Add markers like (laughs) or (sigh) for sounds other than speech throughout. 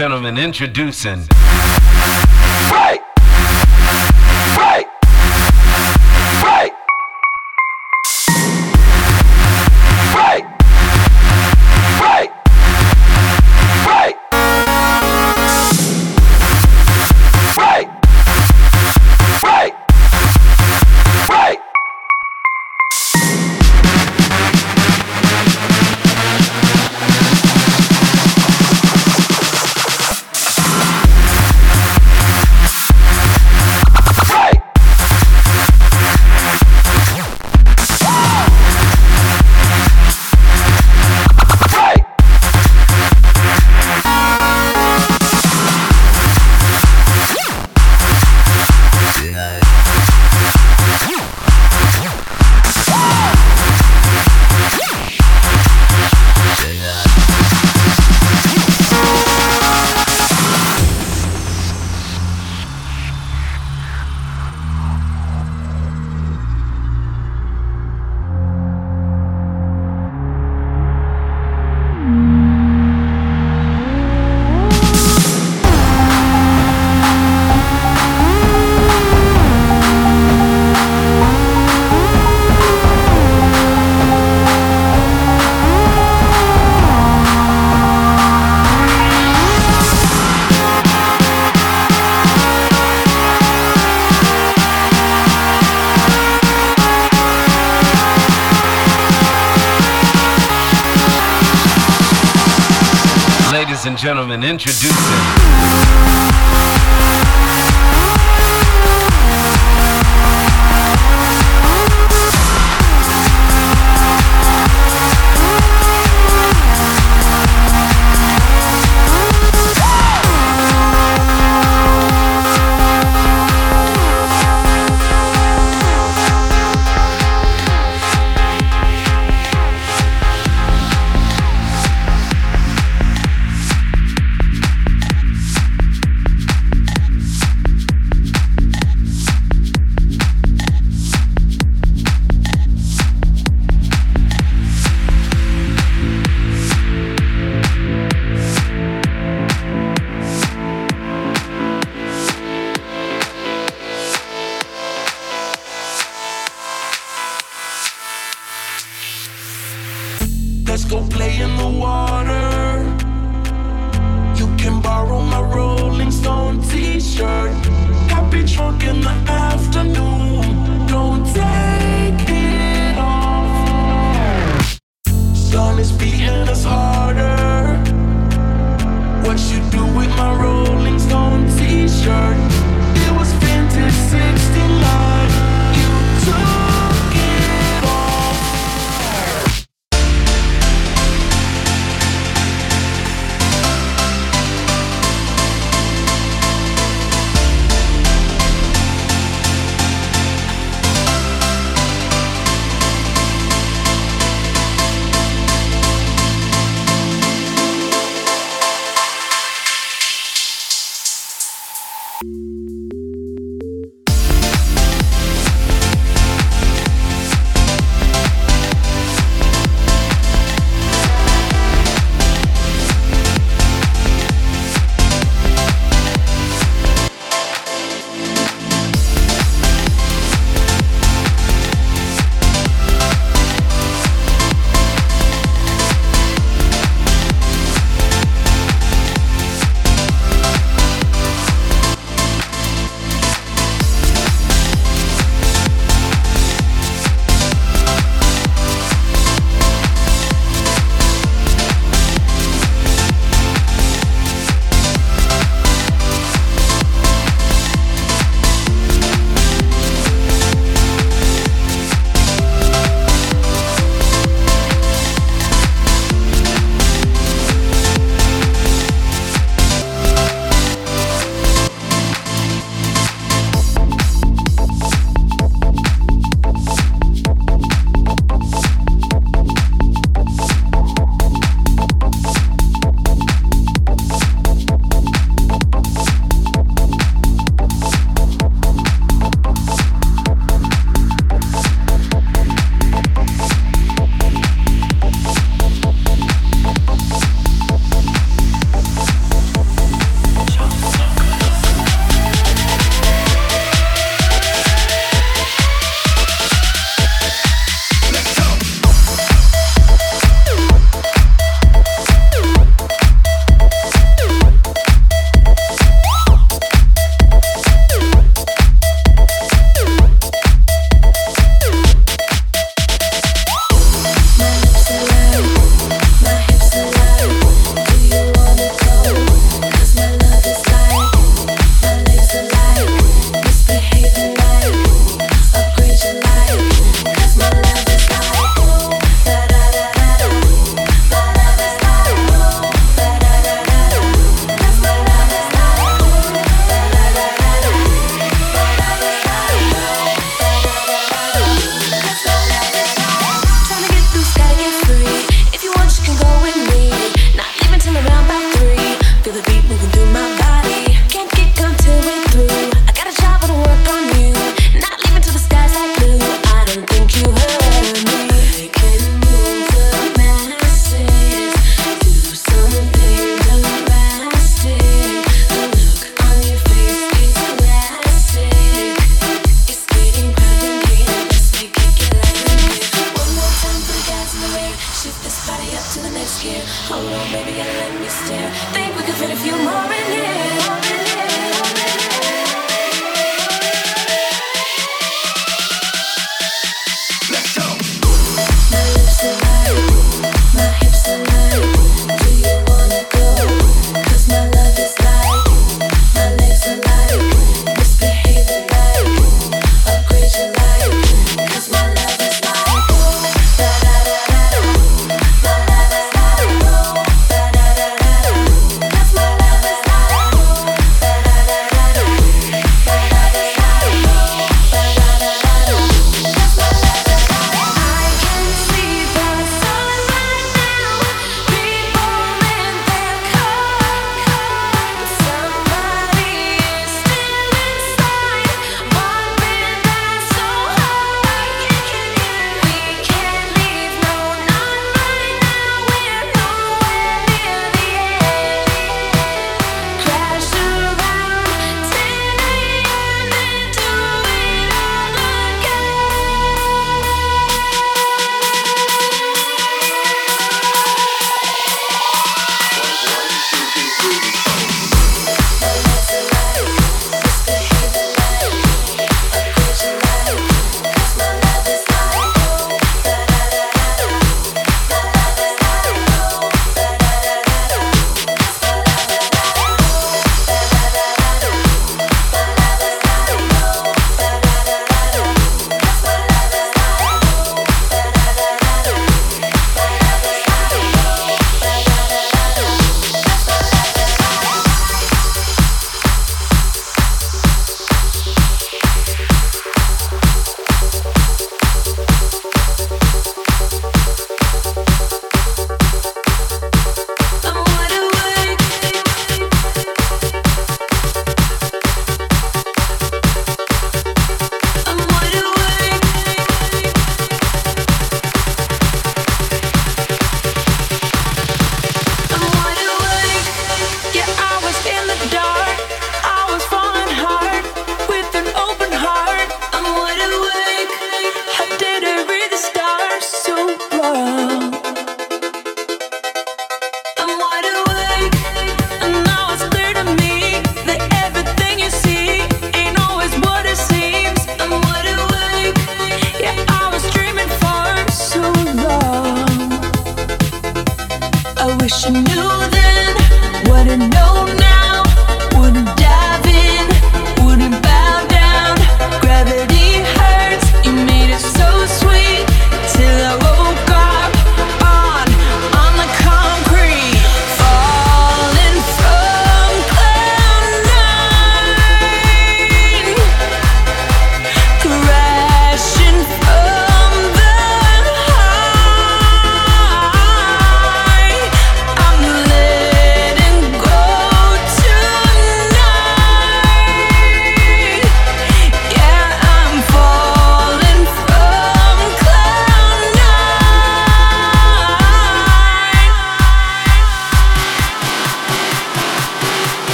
gentlemen, introducing.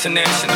Girl,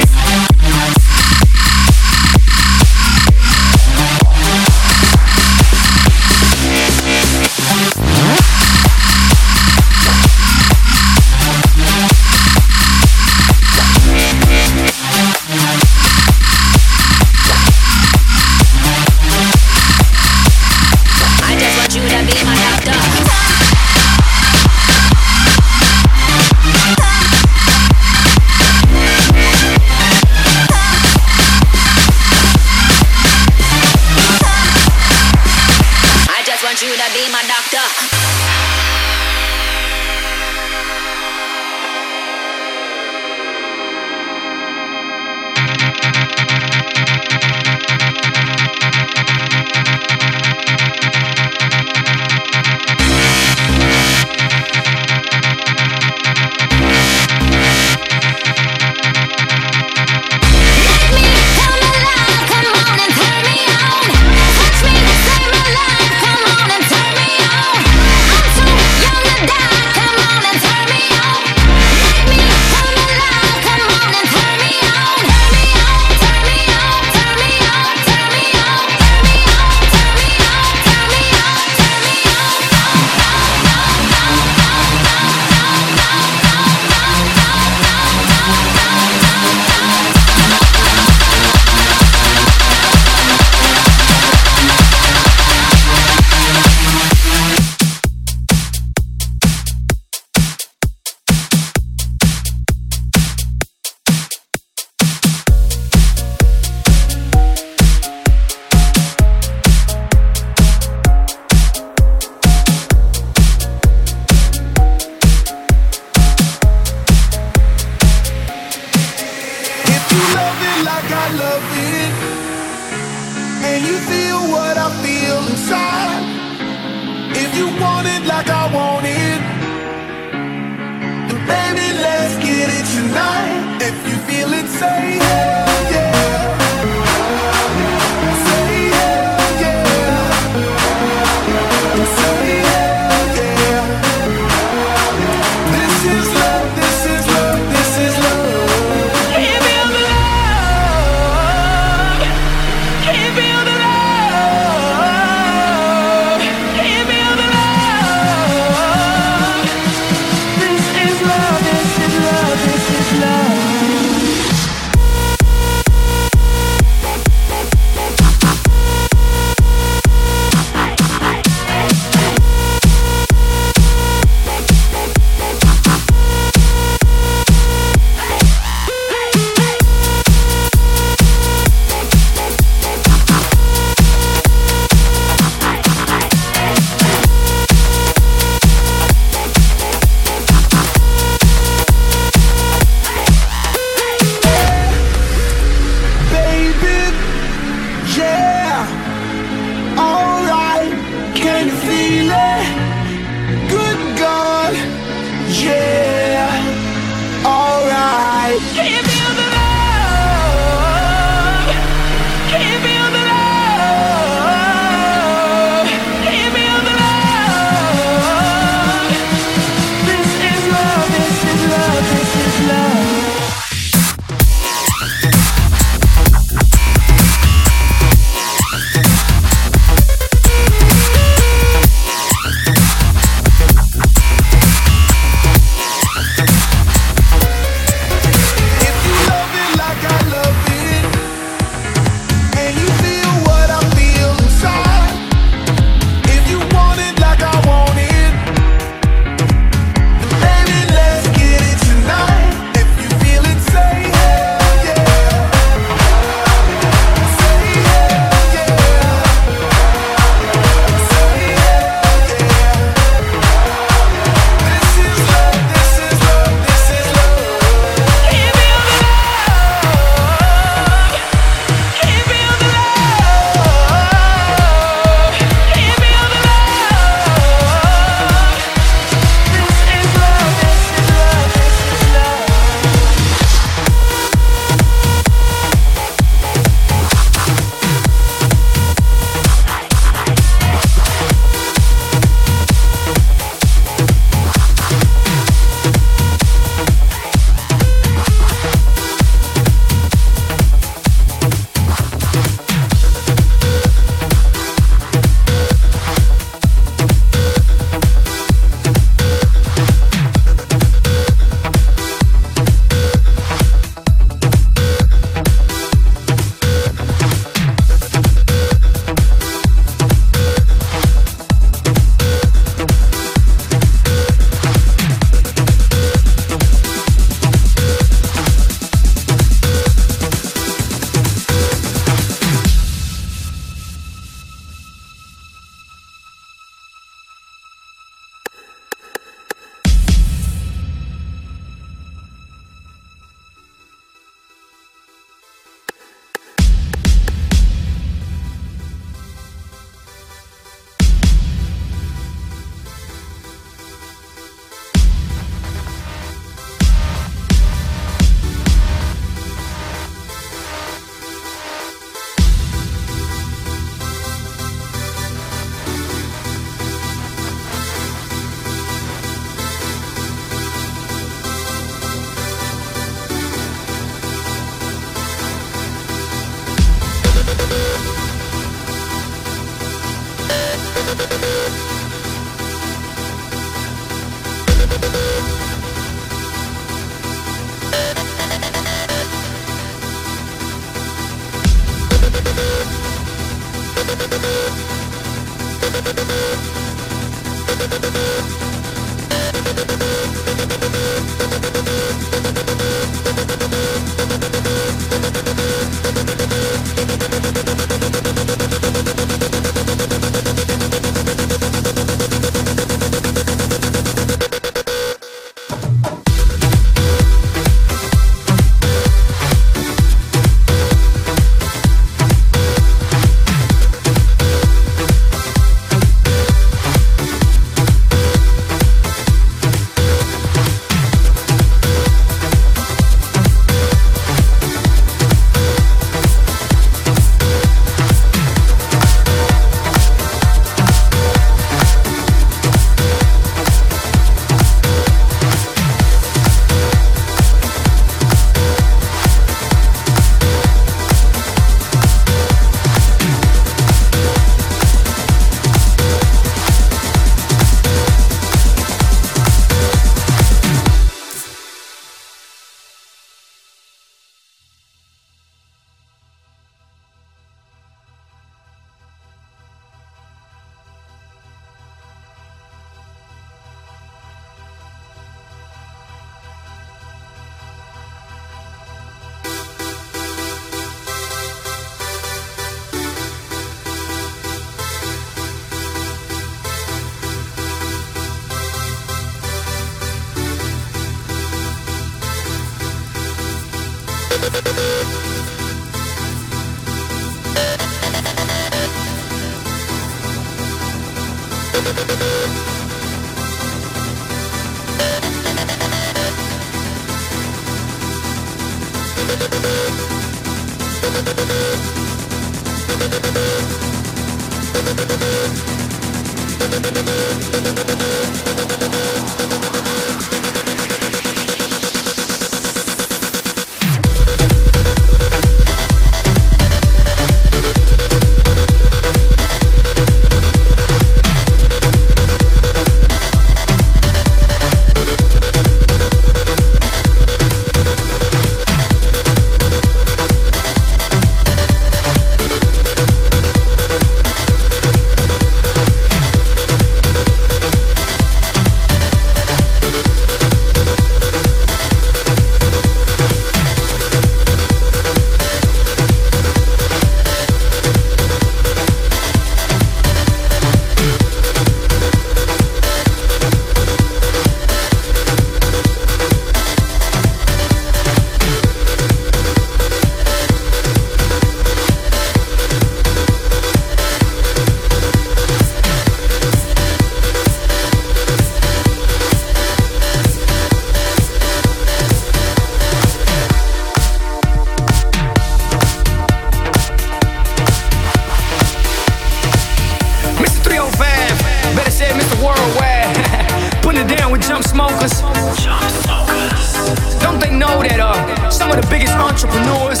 jump smokers. Jump smokers. Don't they know that uh, some of the biggest entrepreneurs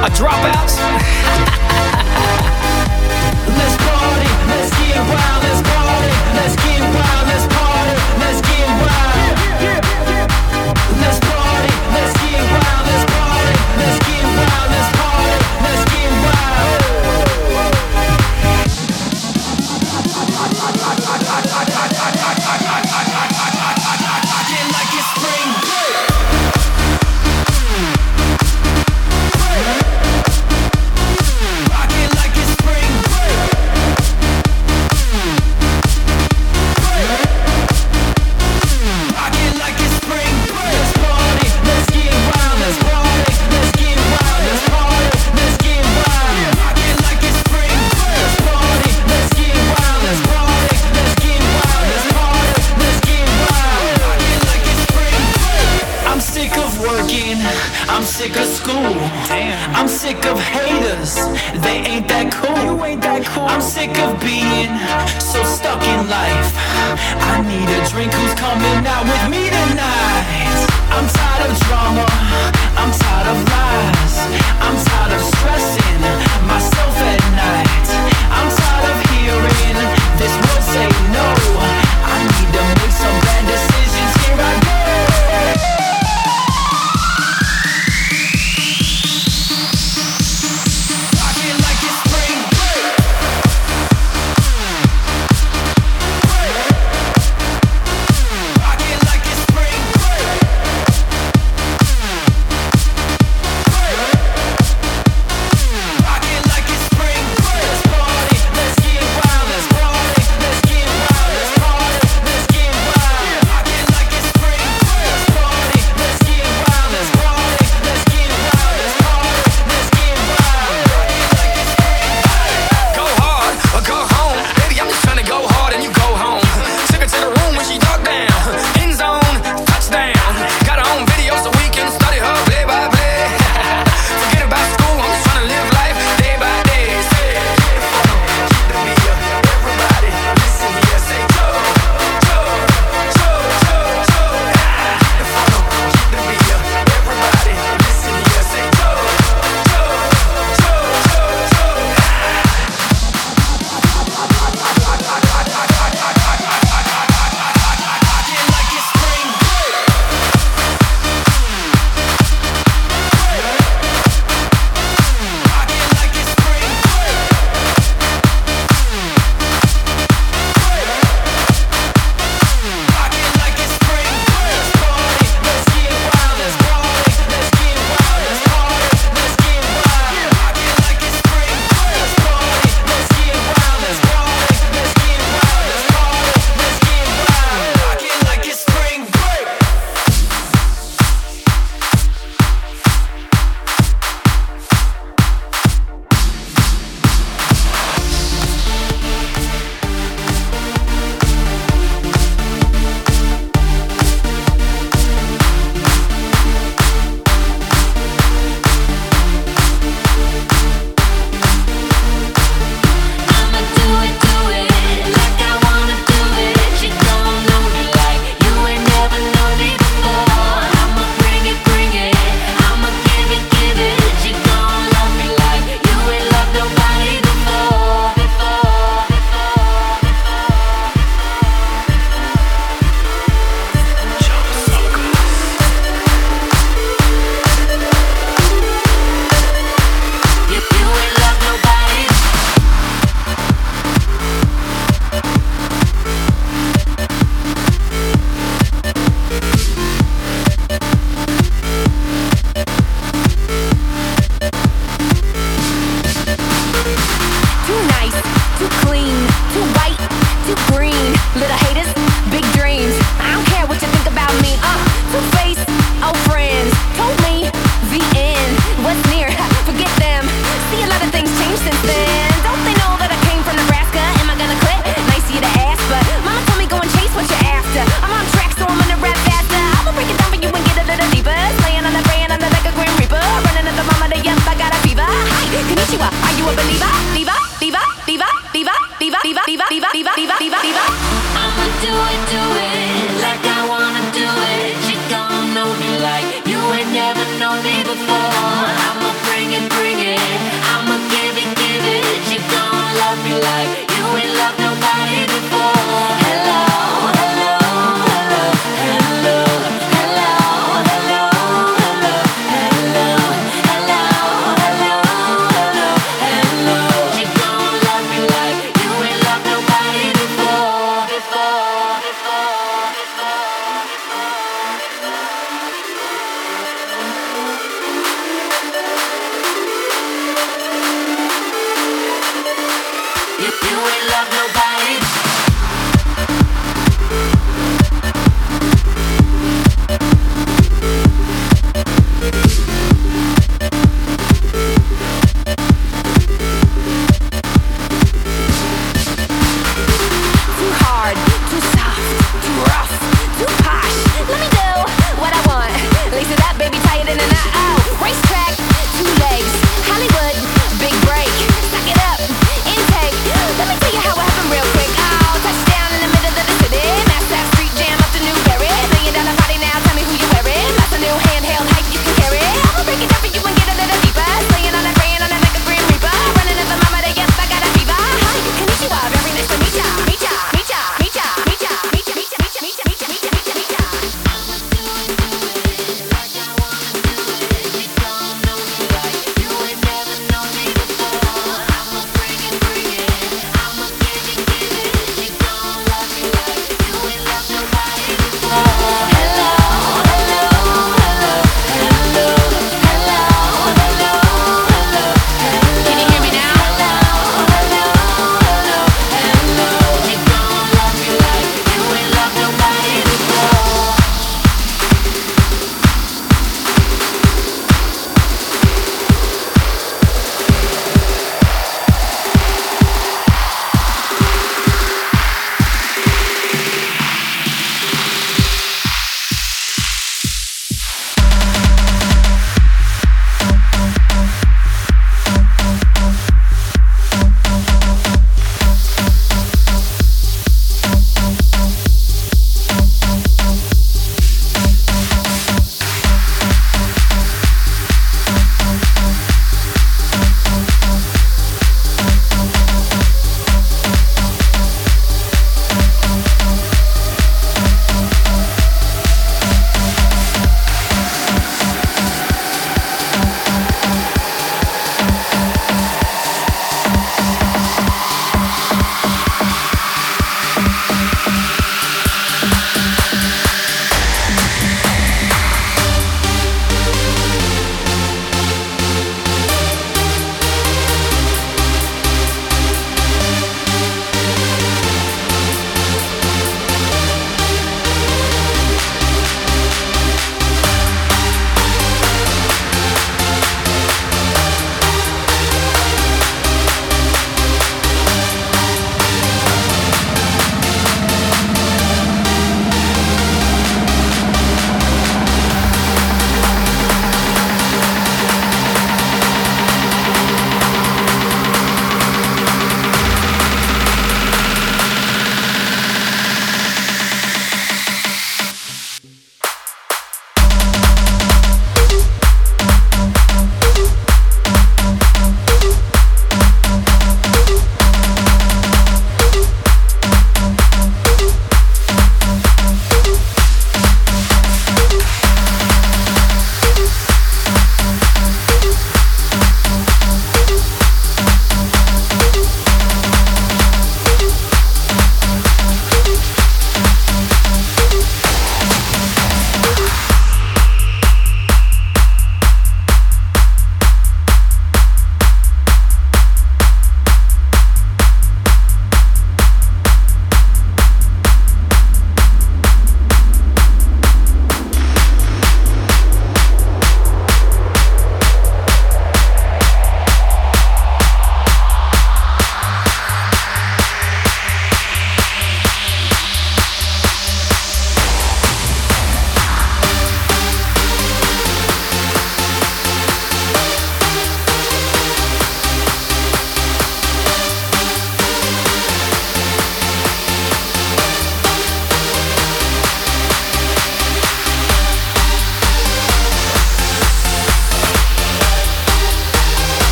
are dropouts? (laughs) let's party, let's get wild, let's party, let's get wild, let's party, let's get wild. Yeah, yeah, yeah.